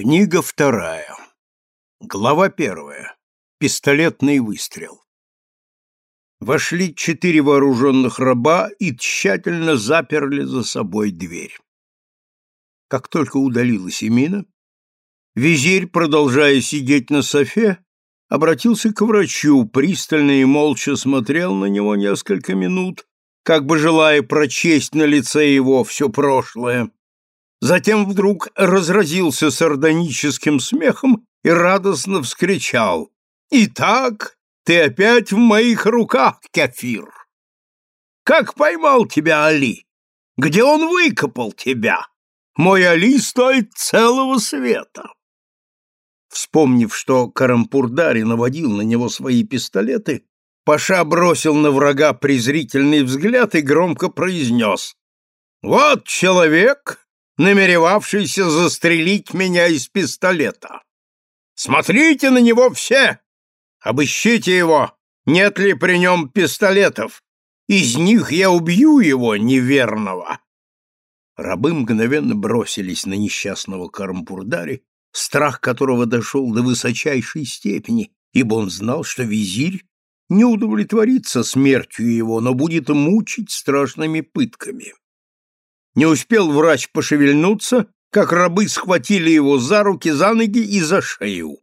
Книга вторая. Глава первая. Пистолетный выстрел. Вошли четыре вооруженных раба и тщательно заперли за собой дверь. Как только удалилась Эмина, визирь, продолжая сидеть на софе, обратился к врачу, пристально и молча смотрел на него несколько минут, как бы желая прочесть на лице его все прошлое, Затем вдруг разразился сардоническим смехом и радостно вскричал. «Итак, ты опять в моих руках, Кефир! Как поймал тебя Али? Где он выкопал тебя? Мой Али стоит целого света!» Вспомнив, что Карампурдари наводил на него свои пистолеты, Паша бросил на врага презрительный взгляд и громко произнес. «Вот человек, намеревавшийся застрелить меня из пистолета. Смотрите на него все! Обыщите его, нет ли при нем пистолетов. Из них я убью его неверного. Рабы мгновенно бросились на несчастного Карампурдари, страх которого дошел до высочайшей степени, ибо он знал, что визирь не удовлетворится смертью его, но будет мучить страшными пытками. Не успел врач пошевельнуться, как рабы схватили его за руки, за ноги и за шею.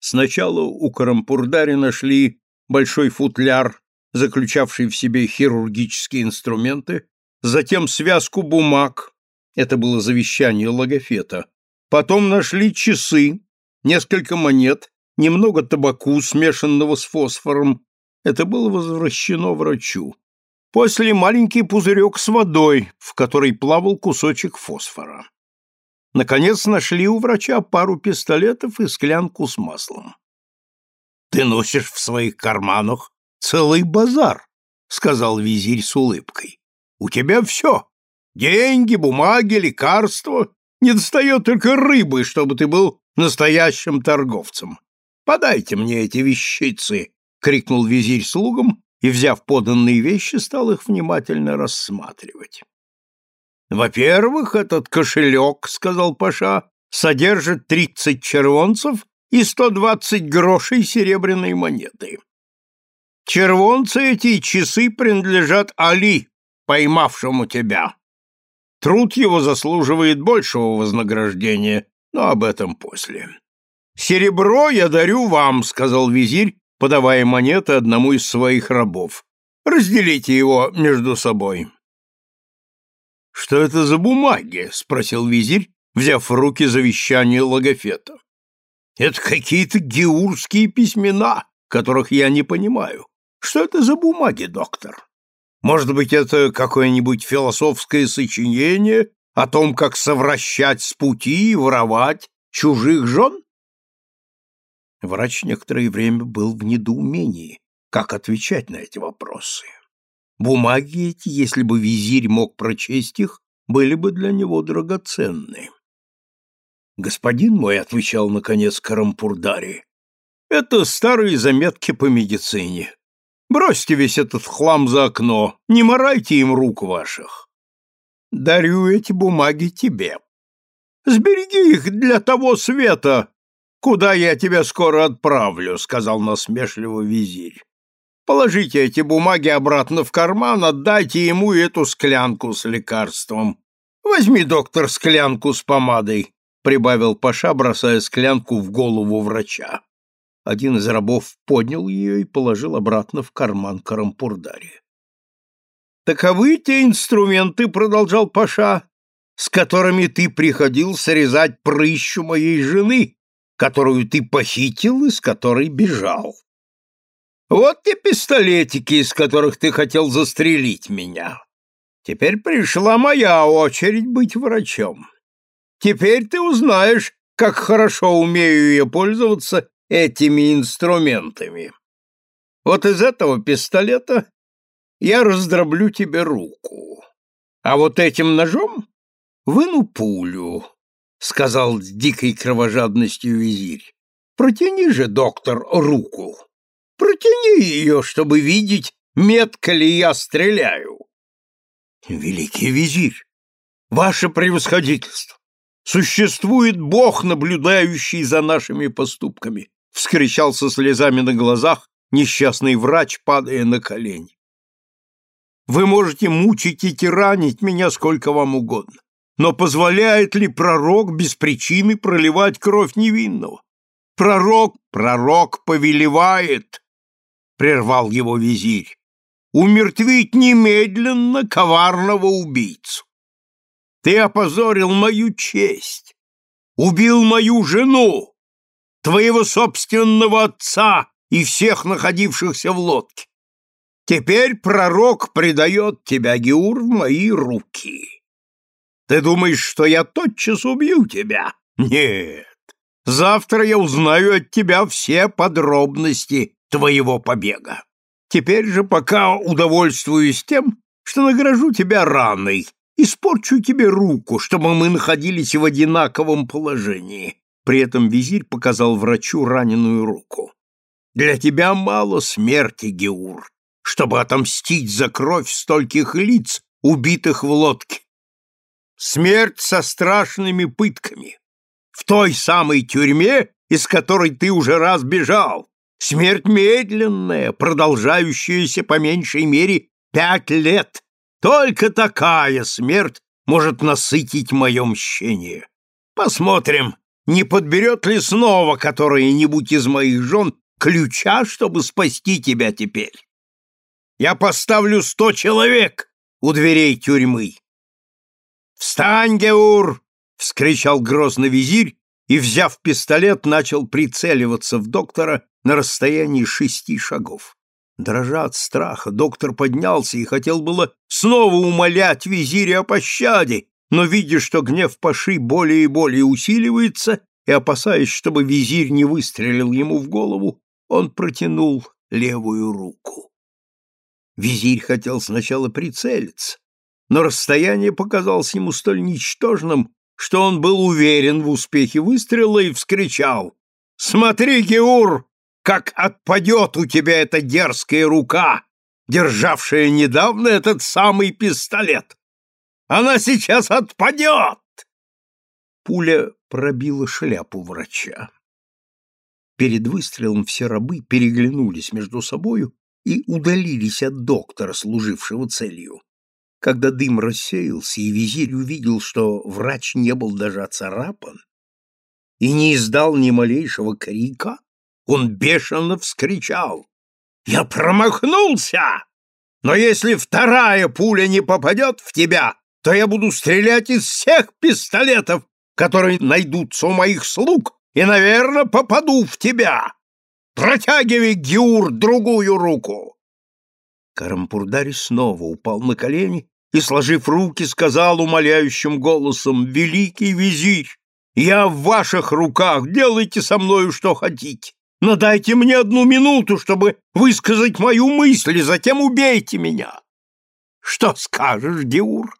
Сначала у Карампурдари нашли большой футляр, заключавший в себе хирургические инструменты, затем связку бумаг, это было завещание логофета, потом нашли часы, несколько монет, немного табаку, смешанного с фосфором, это было возвращено врачу. После маленький пузырек с водой, в которой плавал кусочек фосфора. Наконец нашли у врача пару пистолетов и склянку с маслом. «Ты носишь в своих карманах целый базар», — сказал визирь с улыбкой. «У тебя все. Деньги, бумаги, лекарства. Не достает только рыбы, чтобы ты был настоящим торговцем. Подайте мне эти вещицы!» — крикнул визирь слугам и, взяв поданные вещи, стал их внимательно рассматривать. «Во-первых, этот кошелек, — сказал Паша, — содержит тридцать червонцев и сто двадцать грошей серебряной монеты. Червонцы эти часы принадлежат Али, поймавшему тебя. Труд его заслуживает большего вознаграждения, но об этом после. Серебро я дарю вам, — сказал визирь, подавая монеты одному из своих рабов. «Разделите его между собой». «Что это за бумаги?» — спросил визирь, взяв в руки завещание Логофета. «Это какие-то геурские письмена, которых я не понимаю. Что это за бумаги, доктор? Может быть, это какое-нибудь философское сочинение о том, как совращать с пути и воровать чужих жен?» Врач некоторое время был в недоумении, как отвечать на эти вопросы. Бумаги эти, если бы визирь мог прочесть их, были бы для него драгоценны. «Господин мой», — отвечал, наконец, Карампурдари, — «это старые заметки по медицине. Бросьте весь этот хлам за окно, не морайте им рук ваших. Дарю эти бумаги тебе. Сбереги их для того света, «Куда я тебя скоро отправлю?» — сказал насмешливо визирь. «Положите эти бумаги обратно в карман, отдайте ему эту склянку с лекарством. Возьми, доктор, склянку с помадой», — прибавил Паша, бросая склянку в голову врача. Один из рабов поднял ее и положил обратно в карман Карампурдари. «Таковы те инструменты», — продолжал Паша, — «с которыми ты приходил срезать прыщу моей жены, которую ты похитил и с которой бежал. Вот те пистолетики, из которых ты хотел застрелить меня. Теперь пришла моя очередь быть врачом. Теперь ты узнаешь, как хорошо умею я пользоваться этими инструментами. Вот из этого пистолета я раздроблю тебе руку, а вот этим ножом выну пулю, — сказал с дикой кровожадностью визирь. «Протяни же, доктор, руку. Протяни ее, чтобы видеть, метко ли я стреляю». «Великий визирь, ваше превосходительство, Существует Бог, наблюдающий за нашими поступками, вскричал со слезами на глазах несчастный врач, падая на колени. Вы можете мучить и тиранить меня сколько вам угодно, но позволяет ли пророк без причины проливать кровь невинного? Пророк, пророк повелевает, прервал его визирь, умертвить немедленно коварного убийцу. Ты опозорил мою честь, убил мою жену, твоего собственного отца и всех находившихся в лодке. Теперь пророк предает тебя, Геур, в мои руки. Ты думаешь, что я тотчас убью тебя? Нет. Завтра я узнаю от тебя все подробности твоего побега. Теперь же пока удовольствуюсь тем, что награжу тебя раной, испорчу тебе руку, чтобы мы находились в одинаковом положении. При этом визирь показал врачу раненую руку. Для тебя мало смерти, Геур, чтобы отомстить за кровь стольких лиц, убитых в лодке. Смерть со страшными пытками. В той самой тюрьме, из которой ты уже раз бежал. Смерть медленная, продолжающаяся по меньшей мере пять лет. Только такая смерть может насытить мое мщение. Посмотрим, не подберет ли снова которая-нибудь из моих жен ключа, чтобы спасти тебя теперь. Я поставлю сто человек у дверей тюрьмы. «Встань, Геур!» — вскричал грозно визирь и, взяв пистолет, начал прицеливаться в доктора на расстоянии шести шагов. Дрожа от страха, доктор поднялся и хотел было снова умолять визиря о пощаде, но, видя, что гнев Паши более и более усиливается, и опасаясь, чтобы визирь не выстрелил ему в голову, он протянул левую руку. Визирь хотел сначала прицелиться, но расстояние показалось ему столь ничтожным, что он был уверен в успехе выстрела и вскричал «Смотри, Геур, как отпадет у тебя эта дерзкая рука, державшая недавно этот самый пистолет! Она сейчас отпадет!» Пуля пробила шляпу врача. Перед выстрелом все рабы переглянулись между собою и удалились от доктора, служившего целью. Когда дым рассеялся, и визирь увидел, что врач не был даже оцарапан и не издал ни малейшего крика, он бешено вскричал. «Я промахнулся! Но если вторая пуля не попадет в тебя, то я буду стрелять из всех пистолетов, которые найдутся у моих слуг, и, наверное, попаду в тебя. Протягивай, Гюр, другую руку!» Карампурдари снова упал на колени и, сложив руки, сказал умоляющим голосом, «Великий визирь, я в ваших руках, делайте со мною что хотите, но дайте мне одну минуту, чтобы высказать мою мысль, и затем убейте меня». «Что скажешь, Диур?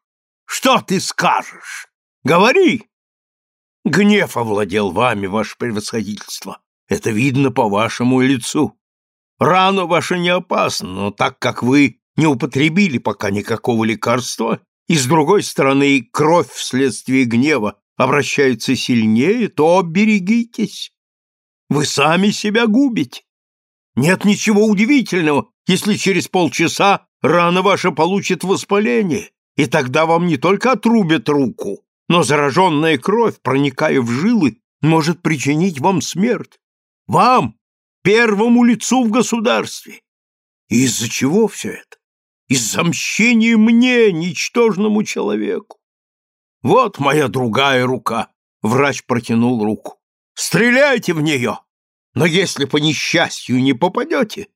Что ты скажешь? Говори!» Гнев овладел вами, ваше превосходительство. Это видно по вашему лицу. Рана ваша не опасна, но так как вы не употребили пока никакого лекарства, и, с другой стороны, кровь вследствие гнева обращается сильнее, то берегитесь. Вы сами себя губите. Нет ничего удивительного, если через полчаса рана ваша получит воспаление, и тогда вам не только отрубят руку, но зараженная кровь, проникая в жилы, может причинить вам смерть. Вам, первому лицу в государстве. И из-за чего все это? Из-за мщения мне, ничтожному человеку. Вот моя другая рука. Врач протянул руку. Стреляйте в нее. Но если по несчастью не попадете,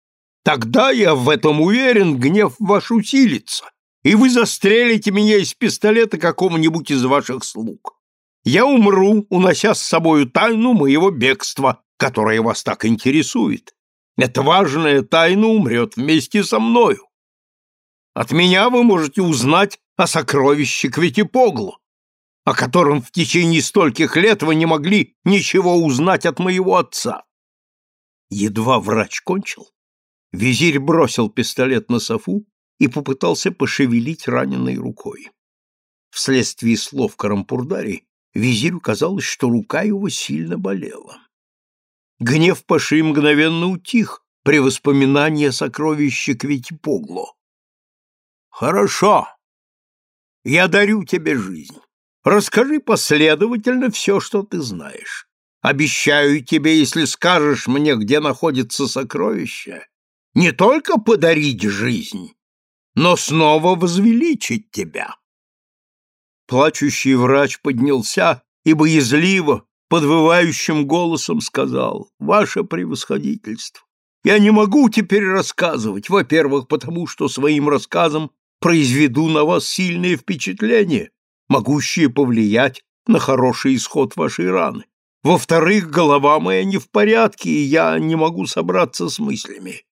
тогда, я в этом уверен, гнев ваш усилится, и вы застрелите меня из пистолета какому-нибудь из ваших слуг. Я умру, унося с собою тайну моего бегства, которая вас так интересует. Эта важная тайна умрет вместе со мною. От меня вы можете узнать о сокровище Кветипоглу, о котором в течение стольких лет вы не могли ничего узнать от моего отца. Едва врач кончил, визирь бросил пистолет на софу и попытался пошевелить раненой рукой. Вследствие слов Карампурдари Визирю казалось, что рука его сильно болела. Гнев Паши мгновенно утих при воспоминании о сокровище Кветипогло. «Хорошо. Я дарю тебе жизнь. Расскажи последовательно все, что ты знаешь. Обещаю тебе, если скажешь мне, где находится сокровище, не только подарить жизнь, но снова возвеличить тебя. Плачущий врач поднялся и боязливо, подвывающим голосом сказал, «Ваше превосходительство, я не могу теперь рассказывать, во-первых, потому что своим рассказом произведу на вас сильное впечатление, могущее повлиять на хороший исход вашей раны. Во-вторых, голова моя не в порядке, и я не могу собраться с мыслями.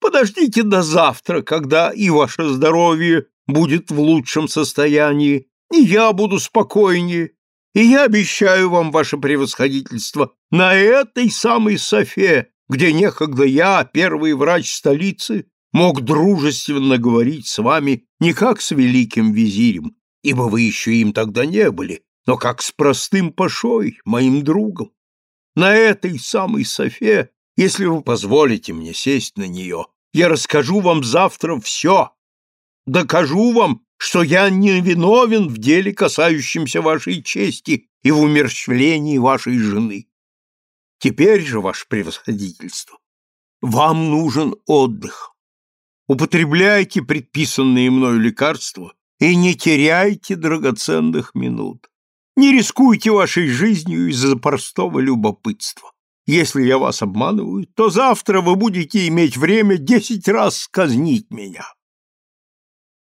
Подождите до завтра, когда и ваше здоровье будет в лучшем состоянии, и я буду спокойнее, и я обещаю вам, ваше превосходительство, на этой самой софе, где некогда я, первый врач столицы, мог дружественно говорить с вами не как с великим визирем, ибо вы еще им тогда не были, но как с простым пашой, моим другом. На этой самой софе, если вы позволите мне сесть на нее, я расскажу вам завтра все. Докажу вам, что я не виновен в деле, касающемся вашей чести и в умерщвлении вашей жены. Теперь же, ваше превосходительство, вам нужен отдых. Употребляйте предписанные мною лекарства и не теряйте драгоценных минут. Не рискуйте вашей жизнью из-за простого любопытства. Если я вас обманываю, то завтра вы будете иметь время десять раз сказнить меня.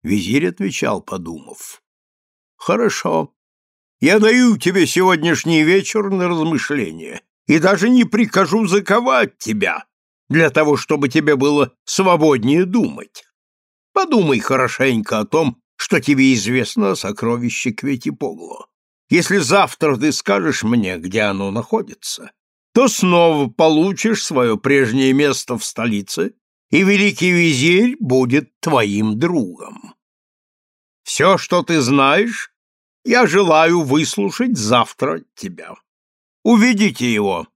Визирь отвечал, подумав. Хорошо. Я даю тебе сегодняшний вечер на размышление и даже не прикажу заковать тебя для того, чтобы тебе было свободнее думать. Подумай хорошенько о том, что тебе известно о сокровище Кветипогло. Если завтра ты скажешь мне, где оно находится, то снова получишь свое прежнее место в столице, и великий визирь будет твоим другом. Все, что ты знаешь, я желаю выслушать завтра тебя. Уведите его!»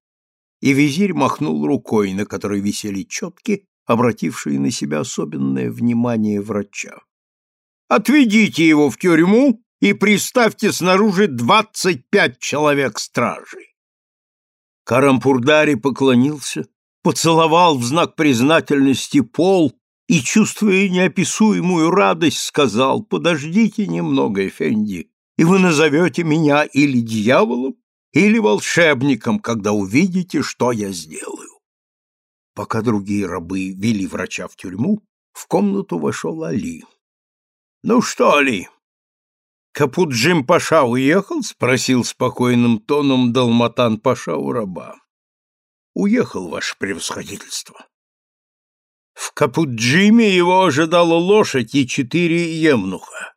И визирь махнул рукой, на которой висели четки, обратившие на себя особенное внимание врача. «Отведите его в тюрьму и приставьте снаружи двадцать пять человек стражей. Карампурдари поклонился, поцеловал в знак признательности пол и, чувствуя неописуемую радость, сказал, «Подождите немного, Эфенди, и вы назовете меня или дьяволом, или волшебником, когда увидите, что я сделаю». Пока другие рабы вели врача в тюрьму, в комнату вошел Али. «Ну что, Али, Капут Джим Паша уехал? спросил спокойным тоном Далматан Паша у раба. Уехал, ваше превосходительство. В Капут-Джиме его ожидала лошадь и четыре емнуха.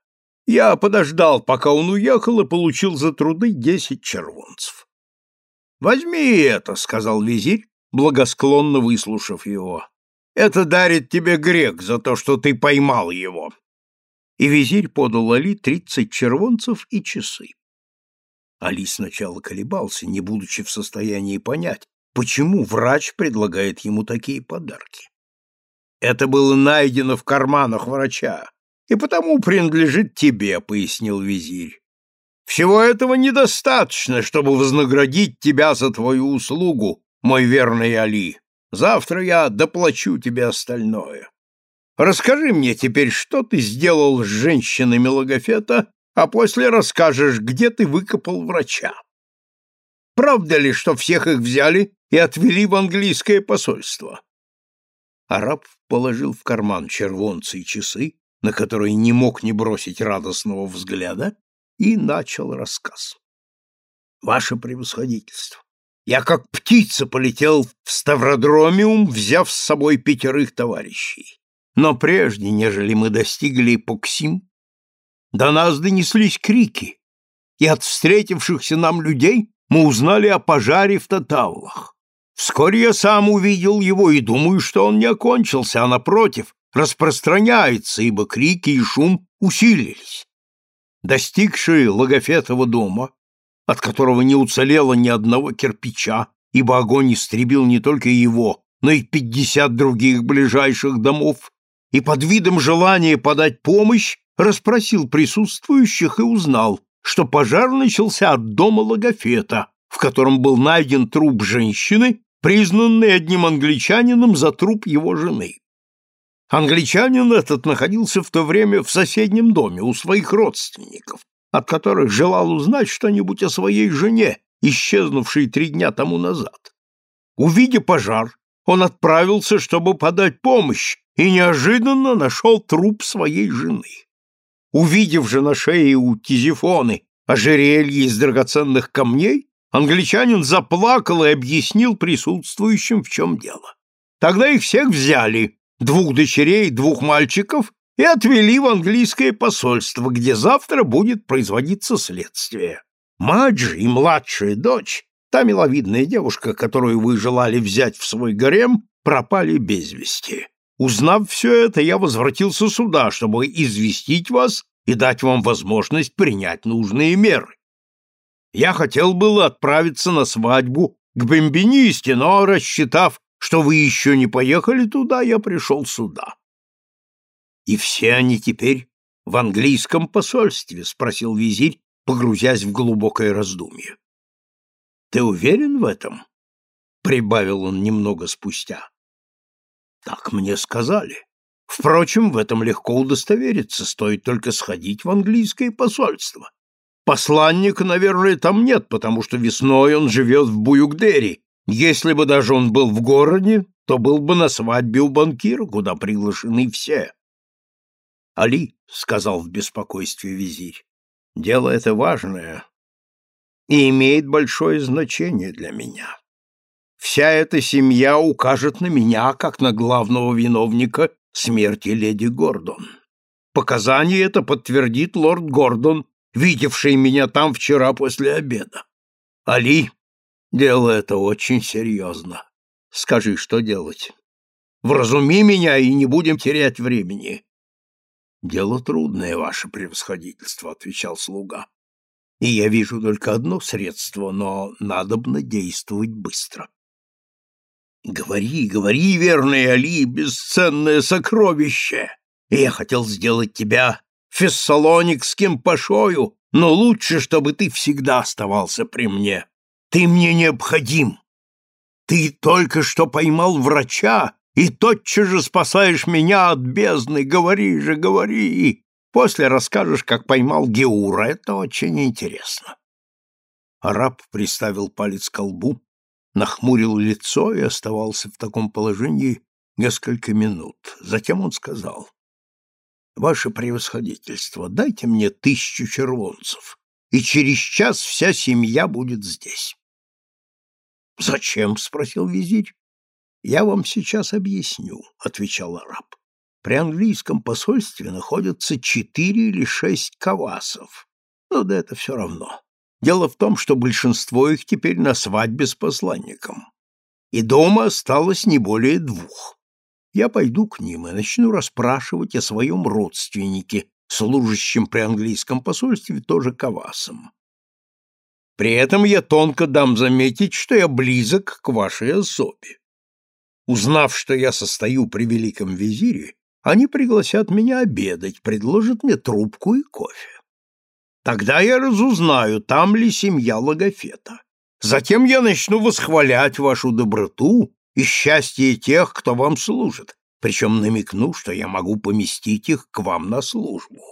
Я подождал, пока он уехал, и получил за труды десять червонцев. «Возьми это», — сказал визирь, благосклонно выслушав его. «Это дарит тебе грек за то, что ты поймал его и визирь подал Али тридцать червонцев и часы. Али сначала колебался, не будучи в состоянии понять, почему врач предлагает ему такие подарки. «Это было найдено в карманах врача, и потому принадлежит тебе», — пояснил визирь. «Всего этого недостаточно, чтобы вознаградить тебя за твою услугу, мой верный Али. Завтра я доплачу тебе остальное». Расскажи мне теперь, что ты сделал с женщинами Логофета, а после расскажешь, где ты выкопал врача. Правда ли, что всех их взяли и отвели в английское посольство? Араб положил в карман червонцы и часы, на которые не мог не бросить радостного взгляда, и начал рассказ. Ваше превосходительство, я как птица полетел в Ставродромиум, взяв с собой пятерых товарищей. Но прежде, нежели мы достигли Поксим, до нас донеслись крики, и от встретившихся нам людей мы узнали о пожаре в Татаулах. Вскоре я сам увидел его и думаю, что он не окончился, а, напротив, распространяется, ибо крики и шум усилились. Достигшие Логофетова дома, от которого не уцелело ни одного кирпича, ибо огонь истребил не только его, но и пятьдесят других ближайших домов, и под видом желания подать помощь расспросил присутствующих и узнал, что пожар начался от дома Логофета, в котором был найден труп женщины, признанный одним англичанином за труп его жены. Англичанин этот находился в то время в соседнем доме у своих родственников, от которых желал узнать что-нибудь о своей жене, исчезнувшей три дня тому назад. Увидя пожар, он отправился, чтобы подать помощь, и неожиданно нашел труп своей жены. Увидев же на шее у Тизифоны ожерелье из драгоценных камней, англичанин заплакал и объяснил присутствующим, в чем дело. Тогда их всех взяли, двух дочерей, двух мальчиков, и отвели в английское посольство, где завтра будет производиться следствие. Мать же и младшая дочь, та миловидная девушка, которую вы желали взять в свой гарем, пропали без вести. Узнав все это, я возвратился сюда, чтобы известить вас и дать вам возможность принять нужные меры. Я хотел было отправиться на свадьбу к Бомбинисте, но, рассчитав, что вы еще не поехали туда, я пришел сюда. — И все они теперь в английском посольстве? — спросил визирь, погрузясь в глубокое раздумье. — Ты уверен в этом? — прибавил он немного спустя. — Так мне сказали. Впрочем, в этом легко удостовериться, стоит только сходить в английское посольство. Посланника, наверное, там нет, потому что весной он живет в Буюкдери. Если бы даже он был в городе, то был бы на свадьбе у банкира, куда приглашены все. «Али», — сказал в беспокойстве визирь, — «дело это важное и имеет большое значение для меня. Вся эта семья укажет на меня, как на главного виновника смерти леди Гордон. Показание это подтвердит лорд Гордон, видевший меня там вчера после обеда. Али, дело это очень серьезно. Скажи, что делать? Вразуми меня и не будем терять времени. Дело трудное, ваше превосходительство, отвечал слуга. И я вижу только одно средство, но надобно действовать быстро. Говори, говори, верный Али, бесценное сокровище. Я хотел сделать тебя фессалоникским пашою, но лучше, чтобы ты всегда оставался при мне. Ты мне необходим. Ты только что поймал врача, и тотчас же спасаешь меня от бездны. Говори же, говори. После расскажешь, как поймал Геура. Это очень интересно. Араб приставил палец к колбу, нахмурил лицо и оставался в таком положении несколько минут. Затем он сказал, «Ваше превосходительство, дайте мне тысячу червонцев, и через час вся семья будет здесь». «Зачем?» — спросил визирь. «Я вам сейчас объясню», — отвечал араб. «При английском посольстве находятся четыре или шесть кавасов. Но да это все равно. Дело в том, что большинство их теперь на свадьбе с посланником. И дома осталось не более двух. Я пойду к ним и начну расспрашивать о своем родственнике, служащем при английском посольстве тоже кавасом. При этом я тонко дам заметить, что я близок к вашей особе. Узнав, что я состою при великом визире, они пригласят меня обедать, предложат мне трубку и кофе. Тогда я разузнаю, там ли семья Логофета. Затем я начну восхвалять вашу доброту и счастье тех, кто вам служит, причем намекну, что я могу поместить их к вам на службу.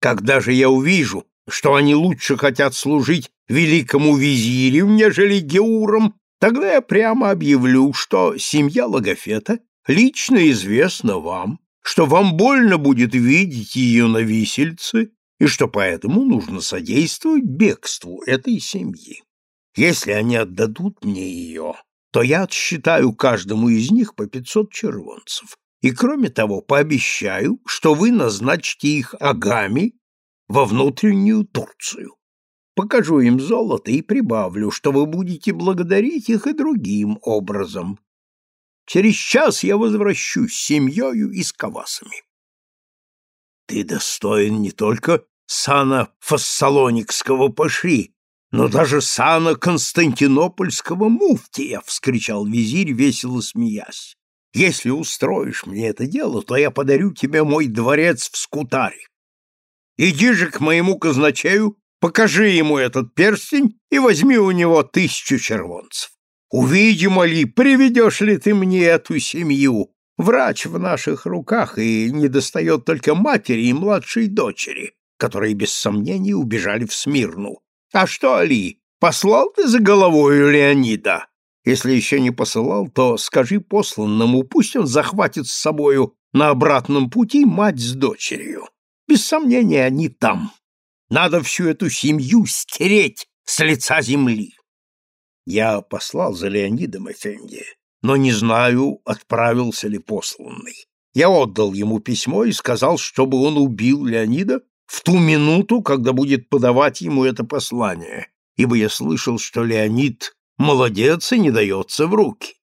Когда же я увижу, что они лучше хотят служить великому визирю, нежели Геурам, Тогда я прямо объявлю, что семья Логофета лично известна вам, что вам больно будет видеть ее на висельце, и что поэтому нужно содействовать бегству этой семьи. Если они отдадут мне ее, то я отсчитаю каждому из них по пятьсот червонцев, и, кроме того, пообещаю, что вы назначите их агами во внутреннюю Турцию. Покажу им золото и прибавлю, что вы будете благодарить их и другим образом. Через час я возвращусь с семьей и с кавасами. Ты достоин не только сана фассалоникского паши, Но даже сана Константинопольского муфтия, — вскричал визирь, весело смеясь. Если устроишь мне это дело, то я подарю тебе мой дворец в Скутаре. Иди же к моему казначею, покажи ему этот перстень и возьми у него тысячу червонцев. Увидим ли, приведешь ли ты мне эту семью. Врач в наших руках, и недостает только матери и младшей дочери, которые без сомнений убежали в Смирну. А что, Али, послал ты за головою Леонида? Если еще не посылал, то скажи посланному, пусть он захватит с собою на обратном пути мать с дочерью. Без сомнения, они там. Надо всю эту семью стереть с лица земли. Я послал за Леонидом Эфенди, но не знаю, отправился ли посланный. Я отдал ему письмо и сказал, чтобы он убил Леонида в ту минуту, когда будет подавать ему это послание, ибо я слышал, что Леонид Молодец и не дается в руки.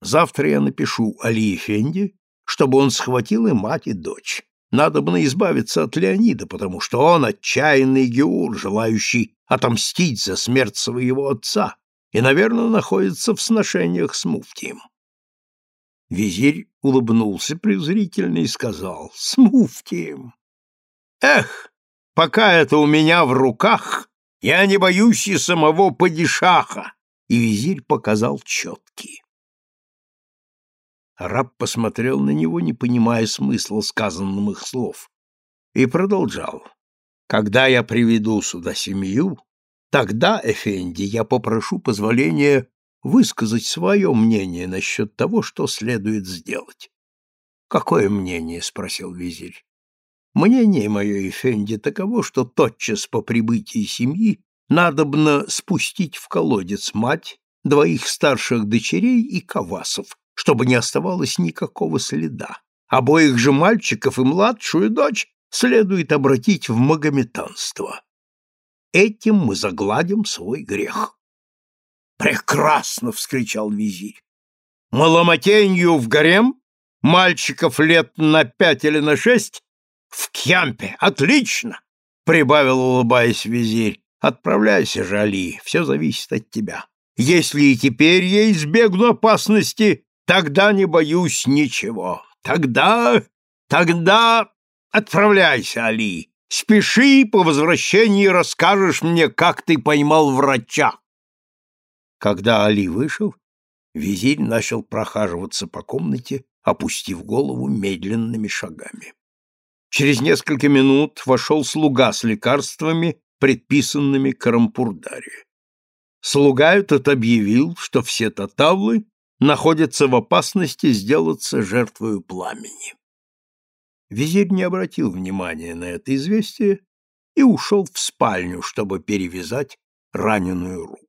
Завтра я напишу Али Эфенди, чтобы он схватил и мать, и дочь. Надо бы избавиться от Леонида, потому что он отчаянный геур, желающий отомстить за смерть своего отца, и, наверное, находится в сношениях с муфтием. Визирь улыбнулся презрительно и сказал «С муфтием!» «Эх, пока это у меня в руках, я не боюсь и самого падишаха, и визирь показал четкие. Раб посмотрел на него, не понимая смысла сказанных слов, и продолжал. «Когда я приведу сюда семью, тогда, Эфенди, я попрошу позволения высказать свое мнение насчет того, что следует сделать». «Какое мнение?» — спросил визирь. «Мнение мое, Эфенди, таково, что тотчас по прибытии семьи надобно спустить в колодец мать, двоих старших дочерей и кавасов, чтобы не оставалось никакого следа. Обоих же мальчиков и младшую дочь следует обратить в магометанство. Этим мы загладим свой грех. «Прекрасно!» — вскричал визирь. «Маломатенью в гарем? Мальчиков лет на пять или на шесть? В кемпе! Отлично!» — прибавил, улыбаясь визирь. Отправляйся же, Али, все зависит от тебя. Если и теперь я избегну опасности, тогда не боюсь ничего. Тогда... тогда... Отправляйся, Али. Спеши, по возвращении расскажешь мне, как ты поймал врача. Когда Али вышел, визирь начал прохаживаться по комнате, опустив голову медленными шагами. Через несколько минут вошел слуга с лекарствами предписанными Карампурдаре. Слуга этот объявил, что все татавлы находятся в опасности сделаться жертвою пламени. Визирь не обратил внимания на это известие и ушел в спальню, чтобы перевязать раненую руку.